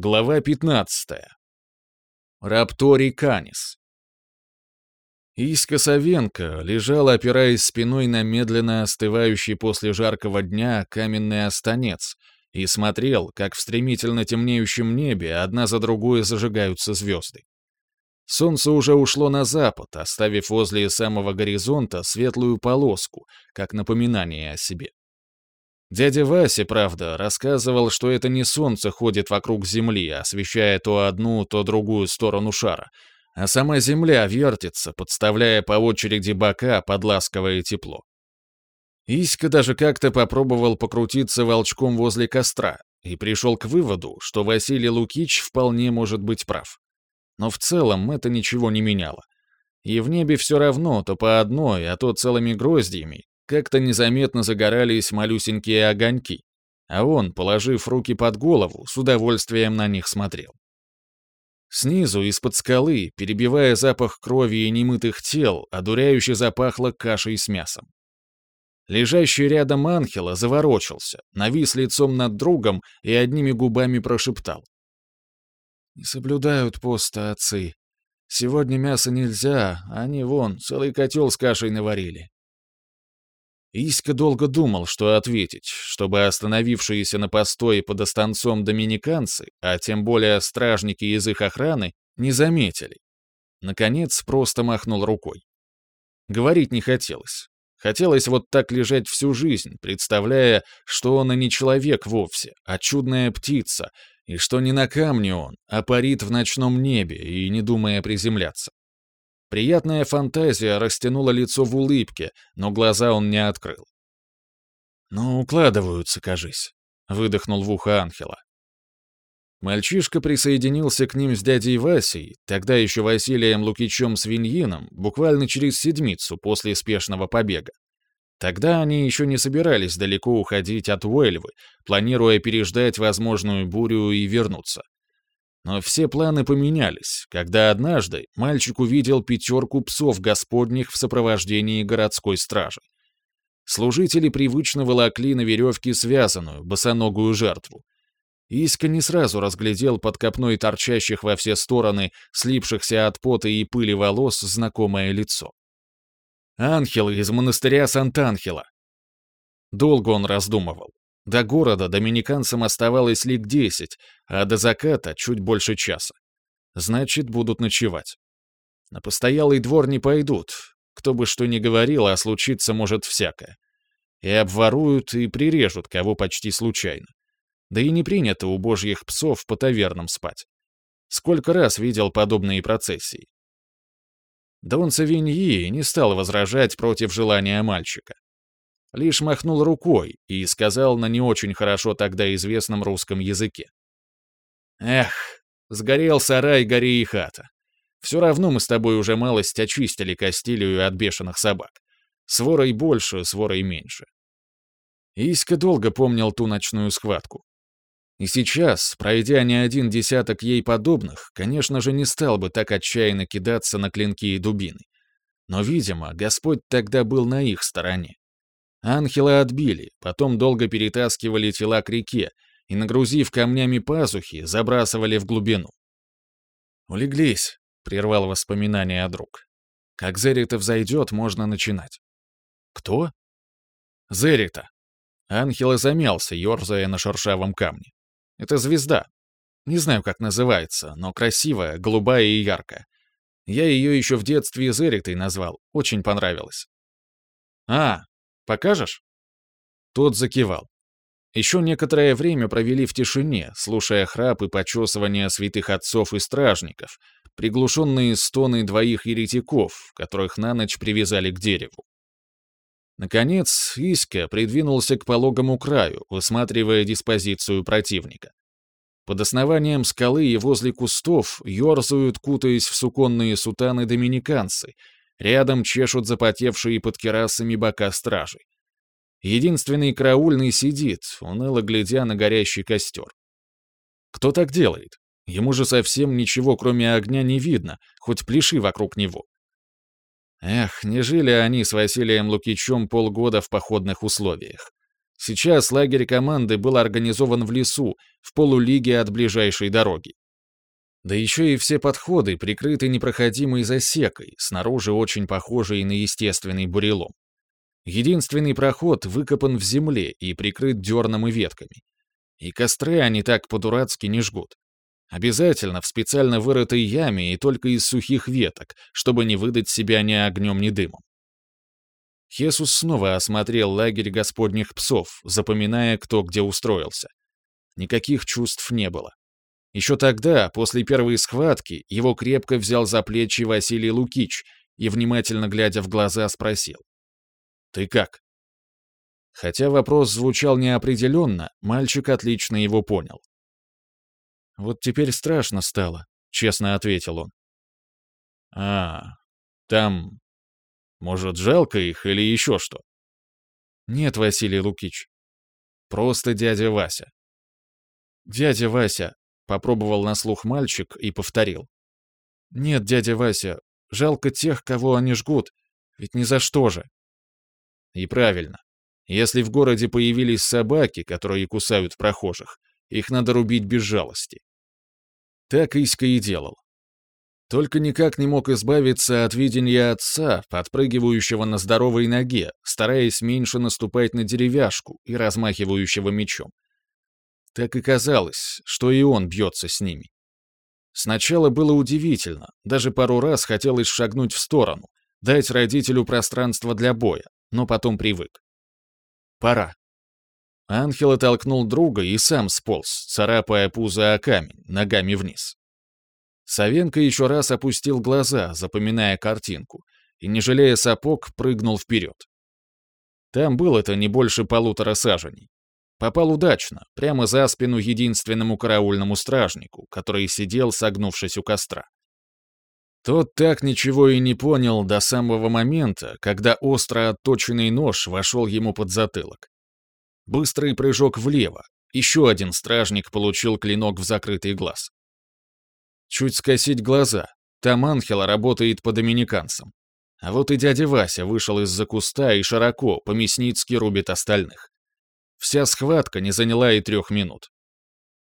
Глава 15. Раптори Канис. Иска Савенко лежал, опираясь спиной на медленно остывающий после жаркого дня каменный останец, и смотрел, как в стремительно темнеющем небе одна за другой зажигаются звезды. Солнце уже ушло на запад, оставив возле самого горизонта светлую полоску, как напоминание о себе. Дядя Вася, правда, рассказывал, что это не солнце ходит вокруг Земли, освещая то одну, то другую сторону шара, а сама Земля вертится, подставляя по очереди бока под ласковое тепло. Иська даже как-то попробовал покрутиться волчком возле костра и пришел к выводу, что Василий Лукич вполне может быть прав. Но в целом это ничего не меняло. И в небе все равно то по одной, а то целыми гроздьями как-то незаметно загорались малюсенькие огоньки, а он, положив руки под голову, с удовольствием на них смотрел. Снизу, из-под скалы, перебивая запах крови и немытых тел, одуряюще запахло кашей с мясом. Лежащий рядом Анхела заворочился, навис лицом над другом и одними губами прошептал. «Не соблюдают поста отцы. Сегодня мясо нельзя, а они вон, целый котел с кашей наварили. Иська долго думал, что ответить, чтобы остановившиеся на постое под останцом доминиканцы, а тем более стражники из их охраны, не заметили. Наконец, просто махнул рукой. Говорить не хотелось. Хотелось вот так лежать всю жизнь, представляя, что он и не человек вовсе, а чудная птица, и что не на камне он, а парит в ночном небе и не думая приземляться. Приятная фантазия растянула лицо в улыбке, но глаза он не открыл. «Ну, укладываются, кажись», — выдохнул в ухо Анхела. Мальчишка присоединился к ним с дядей Васей, тогда еще Василием Лукичем Свиньином, буквально через седмицу после спешного побега. Тогда они еще не собирались далеко уходить от Уэльвы, планируя переждать возможную бурю и вернуться. Но все планы поменялись, когда однажды мальчик увидел пятерку псов господних в сопровождении городской стражи. Служители привычно волокли на веревке связанную, босоногую жертву. Иска не сразу разглядел под копной торчащих во все стороны, слипшихся от пота и пыли волос, знакомое лицо. Ангелы из монастыря Сантанхела. Долго он раздумывал. До города доминиканцам оставалось лик десять, а до заката чуть больше часа. Значит, будут ночевать. На постоялый двор не пойдут. Кто бы что ни говорил, а случиться может всякое. И обворуют, и прирежут кого почти случайно. Да и не принято у божьих псов по тавернам спать. Сколько раз видел подобные процессии. Дон Савиньи не стал возражать против желания мальчика лишь махнул рукой и сказал на не очень хорошо тогда известном русском языке. «Эх, сгорел сарай, гори и хата. Все равно мы с тобой уже малость очистили Кастилию от бешеных собак. С ворой больше, с ворой меньше». Иська долго помнил ту ночную схватку. И сейчас, пройдя не один десяток ей подобных, конечно же, не стал бы так отчаянно кидаться на клинки и дубины. Но, видимо, Господь тогда был на их стороне. Анхела отбили, потом долго перетаскивали тела к реке и, нагрузив камнями пазухи, забрасывали в глубину. «Улеглись», — прервал воспоминание о друг. «Как Зерита взойдет, можно начинать». «Кто?» «Зерита». Анхела замялся, ерзая на шершавом камне. «Это звезда. Не знаю, как называется, но красивая, голубая и яркая. Я ее еще в детстве Зеритой назвал, очень понравилось». «А, Покажешь?» Тот закивал. Еще некоторое время провели в тишине, слушая храп и почесывание святых отцов и стражников, приглушенные стоны двоих еретиков, которых на ночь привязали к дереву. Наконец, Иська придвинулся к пологому краю, высматривая диспозицию противника. Под основанием скалы и возле кустов ерзают, кутаясь в суконные сутаны доминиканцы, Рядом чешут запотевшие под керасами бока стражи. Единственный караульный сидит, уныло глядя на горящий костер. Кто так делает? Ему же совсем ничего, кроме огня, не видно, хоть пляши вокруг него. Эх, не жили они с Василием Лукичем полгода в походных условиях. Сейчас лагерь команды был организован в лесу, в полулиге от ближайшей дороги. Да еще и все подходы прикрыты непроходимой засекой, снаружи очень похожей на естественный бурелом. Единственный проход выкопан в земле и прикрыт дерном и ветками. И костры они так по-дурацки не жгут. Обязательно в специально вырытой яме и только из сухих веток, чтобы не выдать себя ни огнем, ни дымом. Хесус снова осмотрел лагерь господних псов, запоминая, кто где устроился. Никаких чувств не было. Еще тогда, после первой схватки, его крепко взял за плечи Василий Лукич и, внимательно глядя в глаза, спросил. «Ты как?» Хотя вопрос звучал неопределенно, мальчик отлично его понял. «Вот теперь страшно стало», — честно ответил он. «А, там... Может, жалко их или еще что?» «Нет, Василий Лукич. Просто дядя Вася». «Дядя Вася», — попробовал на слух мальчик и повторил. «Нет, дядя Вася, жалко тех, кого они жгут, ведь ни за что же». И правильно. Если в городе появились собаки, которые кусают прохожих, их надо рубить без жалости. Так Иська и делал. Только никак не мог избавиться от видения отца, подпрыгивающего на здоровой ноге, стараясь меньше наступать на деревяшку и размахивающего мечом. Так и казалось, что и он бьется с ними. Сначала было удивительно, даже пару раз хотелось шагнуть в сторону, дать родителю пространство для боя, но потом привык. Пора. Анхел оттолкнул друга и сам сполз, царапая пузо о камень, ногами вниз. Савенко еще раз опустил глаза, запоминая картинку, и, не жалея сапог, прыгнул вперед. Там было-то не больше полутора саженей. Попал удачно, прямо за спину единственному караульному стражнику, который сидел, согнувшись у костра. Тот так ничего и не понял до самого момента, когда остро отточенный нож вошел ему под затылок. Быстрый прыжок влево. Еще один стражник получил клинок в закрытый глаз. Чуть скосить глаза. Там Анхела работает по доминиканцам. А вот и дядя Вася вышел из-за куста и широко, по-мясницки рубит остальных. Вся схватка не заняла и трех минут.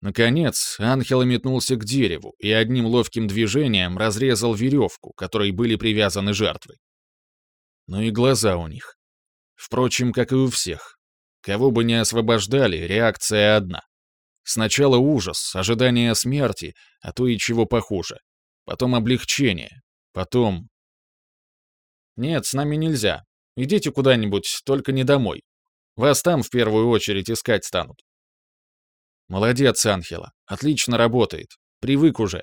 Наконец, Анхел метнулся к дереву и одним ловким движением разрезал веревку, которой были привязаны жертвы. Ну и глаза у них. Впрочем, как и у всех. Кого бы ни освобождали, реакция одна. Сначала ужас, ожидание смерти, а то и чего похуже. Потом облегчение. Потом... «Нет, с нами нельзя. Идите куда-нибудь, только не домой. Вас там в первую очередь искать станут». «Молодец, Анхела. Отлично работает. Привык уже.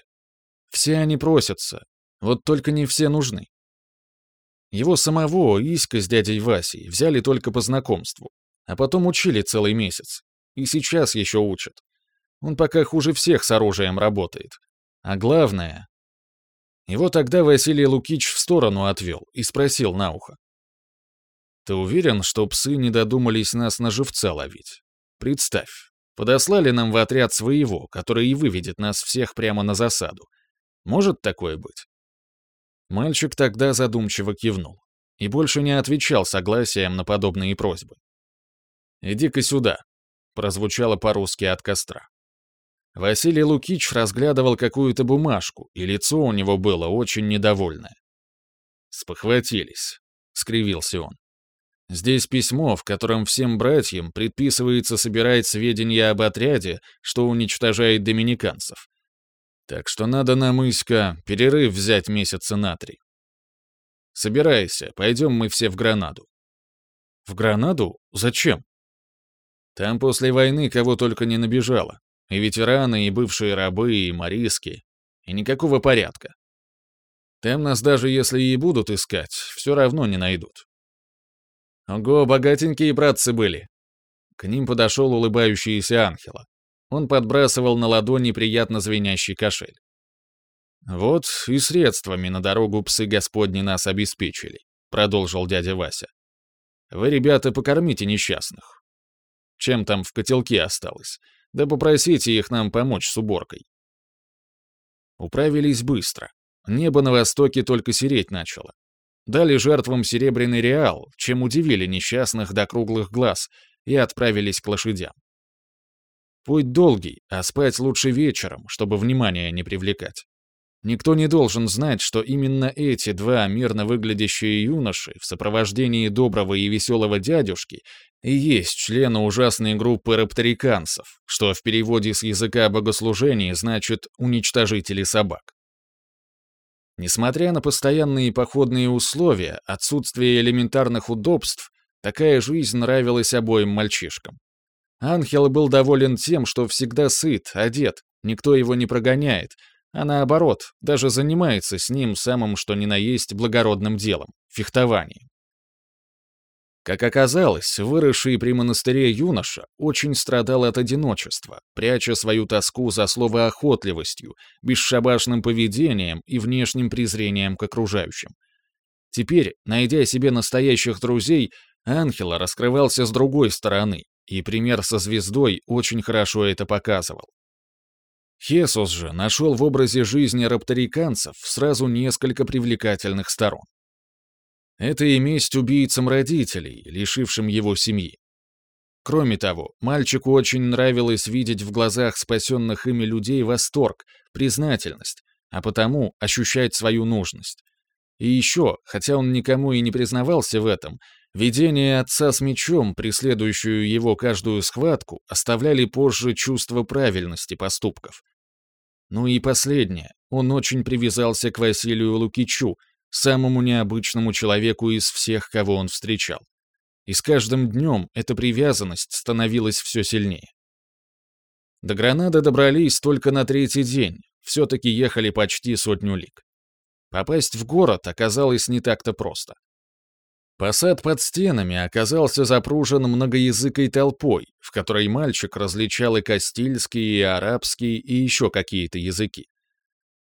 Все они просятся. Вот только не все нужны». Его самого, Иська с дядей Васей, взяли только по знакомству. А потом учили целый месяц. И сейчас еще учат. Он пока хуже всех с оружием работает. А главное... Его тогда Василий Лукич в сторону отвел и спросил на ухо. «Ты уверен, что псы не додумались нас на живца ловить? Представь, подослали нам в отряд своего, который и выведет нас всех прямо на засаду. Может такое быть?» Мальчик тогда задумчиво кивнул и больше не отвечал согласием на подобные просьбы. «Иди-ка сюда», — прозвучало по-русски от костра. Василий Лукич разглядывал какую-то бумажку, и лицо у него было очень недовольное. «Спохватились», — скривился он. «Здесь письмо, в котором всем братьям предписывается собирать сведения об отряде, что уничтожает доминиканцев. Так что надо нам, Иська, перерыв взять месяца на три. Собирайся, пойдем мы все в Гранаду». «В Гранаду? Зачем?» Там после войны кого только не набежало. И ветераны, и бывшие рабы, и мариски. И никакого порядка. Там нас даже если и будут искать, все равно не найдут. Ого, богатенькие братцы были. К ним подошел улыбающийся Анхела. Он подбрасывал на ладони приятно звенящий кошель. «Вот и средствами на дорогу псы Господни нас обеспечили», — продолжил дядя Вася. «Вы, ребята, покормите несчастных. Чем там в котелке осталось? Да попросите их нам помочь с уборкой. Управились быстро. Небо на востоке только сереть начало. Дали жертвам серебряный реал, чем удивили несчастных до круглых глаз, и отправились к лошадям. Путь долгий, а спать лучше вечером, чтобы внимания не привлекать. Никто не должен знать, что именно эти два мирно выглядящие юноши в сопровождении доброго и веселого дядюшки и есть члены ужасной группы рапториканцев, что в переводе с языка богослужения значит «уничтожители собак». Несмотря на постоянные походные условия, отсутствие элементарных удобств, такая жизнь нравилась обоим мальчишкам. Анхел был доволен тем, что всегда сыт, одет, никто его не прогоняет, а наоборот, даже занимается с ним самым что ни на есть благородным делом — фехтованием. Как оказалось, выросший при монастыре юноша очень страдал от одиночества, пряча свою тоску за словоохотливостью, бесшабашным поведением и внешним презрением к окружающим. Теперь, найдя себе настоящих друзей, Анхела раскрывался с другой стороны, и пример со звездой очень хорошо это показывал. Хесус же нашел в образе жизни рапториканцев сразу несколько привлекательных сторон. Это и месть убийцам родителей, лишившим его семьи. Кроме того, мальчику очень нравилось видеть в глазах спасенных ими людей восторг, признательность, а потому ощущать свою нужность. И еще, хотя он никому и не признавался в этом, видение отца с мечом, преследующую его каждую схватку, оставляли позже чувство правильности поступков. Ну и последнее, он очень привязался к Василию Лукичу, самому необычному человеку из всех, кого он встречал. И с каждым днем эта привязанность становилась все сильнее. До Гранады добрались только на третий день, все-таки ехали почти сотню лиг. Попасть в город оказалось не так-то просто. Посад под стенами оказался запружен многоязыкой толпой, в которой мальчик различал и кастильский, и арабский, и еще какие-то языки.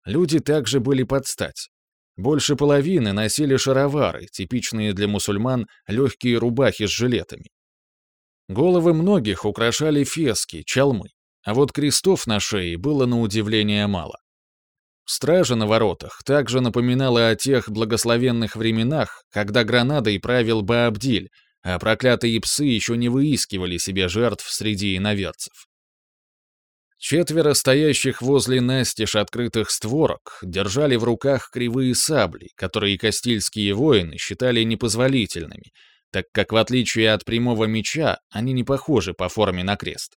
Люди также были под стать. Больше половины носили шаровары, типичные для мусульман легкие рубахи с жилетами. Головы многих украшали фески, чалмы, а вот крестов на шее было на удивление мало. Стража на воротах также напоминала о тех благословенных временах, когда Гранадой правил Баабдиль, а проклятые псы еще не выискивали себе жертв среди иноверцев. Четверо стоящих возле настежь открытых створок держали в руках кривые сабли, которые кастильские воины считали непозволительными, так как в отличие от прямого меча они не похожи по форме на крест.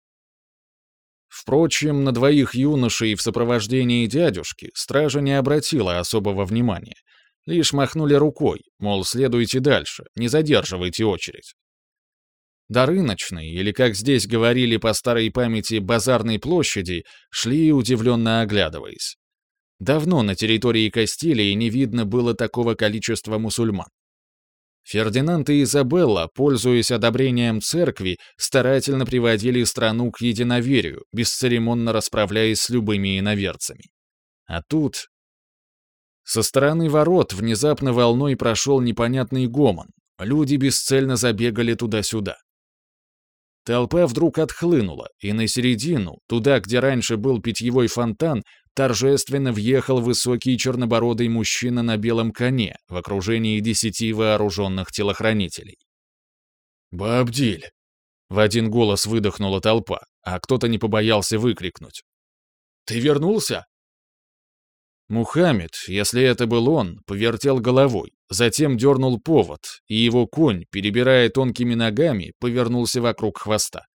Впрочем, на двоих юношей в сопровождении дядюшки стража не обратила особого внимания. Лишь махнули рукой, мол, следуйте дальше, не задерживайте очередь. До рыночной, или, как здесь говорили по старой памяти, базарной площади, шли, удивленно оглядываясь. Давно на территории Кастилии не видно было такого количества мусульман. Фердинанд и Изабелла, пользуясь одобрением церкви, старательно приводили страну к единоверию, бесцеремонно расправляясь с любыми иноверцами. А тут... Со стороны ворот внезапно волной прошел непонятный гомон. Люди бесцельно забегали туда-сюда. Толпа вдруг отхлынула, и на середину, туда, где раньше был питьевой фонтан, торжественно въехал высокий чернобородый мужчина на белом коне в окружении десяти вооруженных телохранителей. «Бабдиль!» — в один голос выдохнула толпа, а кто-то не побоялся выкрикнуть. «Ты вернулся?» Мухаммед, если это был он, повертел головой, затем дернул повод, и его конь, перебирая тонкими ногами, повернулся вокруг хвоста.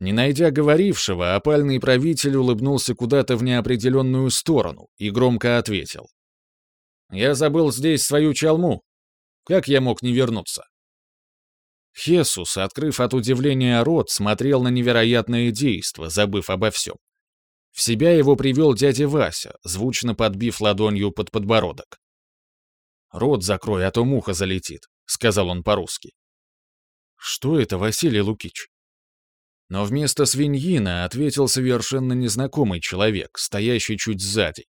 Не найдя говорившего, опальный правитель улыбнулся куда-то в неопределенную сторону и громко ответил. «Я забыл здесь свою чалму. Как я мог не вернуться?» Хесус, открыв от удивления рот, смотрел на невероятное действо, забыв обо всем. В себя его привел дядя Вася, звучно подбив ладонью под подбородок. «Рот закрой, а то муха залетит», — сказал он по-русски. «Что это, Василий Лукич?» Но вместо свиньина ответил совершенно незнакомый человек, стоящий чуть сзади.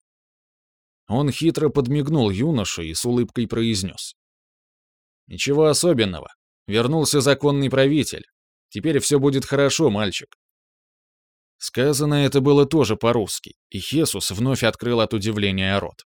Он хитро подмигнул юноше и с улыбкой произнес. «Ничего особенного. Вернулся законный правитель. Теперь все будет хорошо, мальчик». Сказано это было тоже по-русски, и Хесус вновь открыл от удивления рот.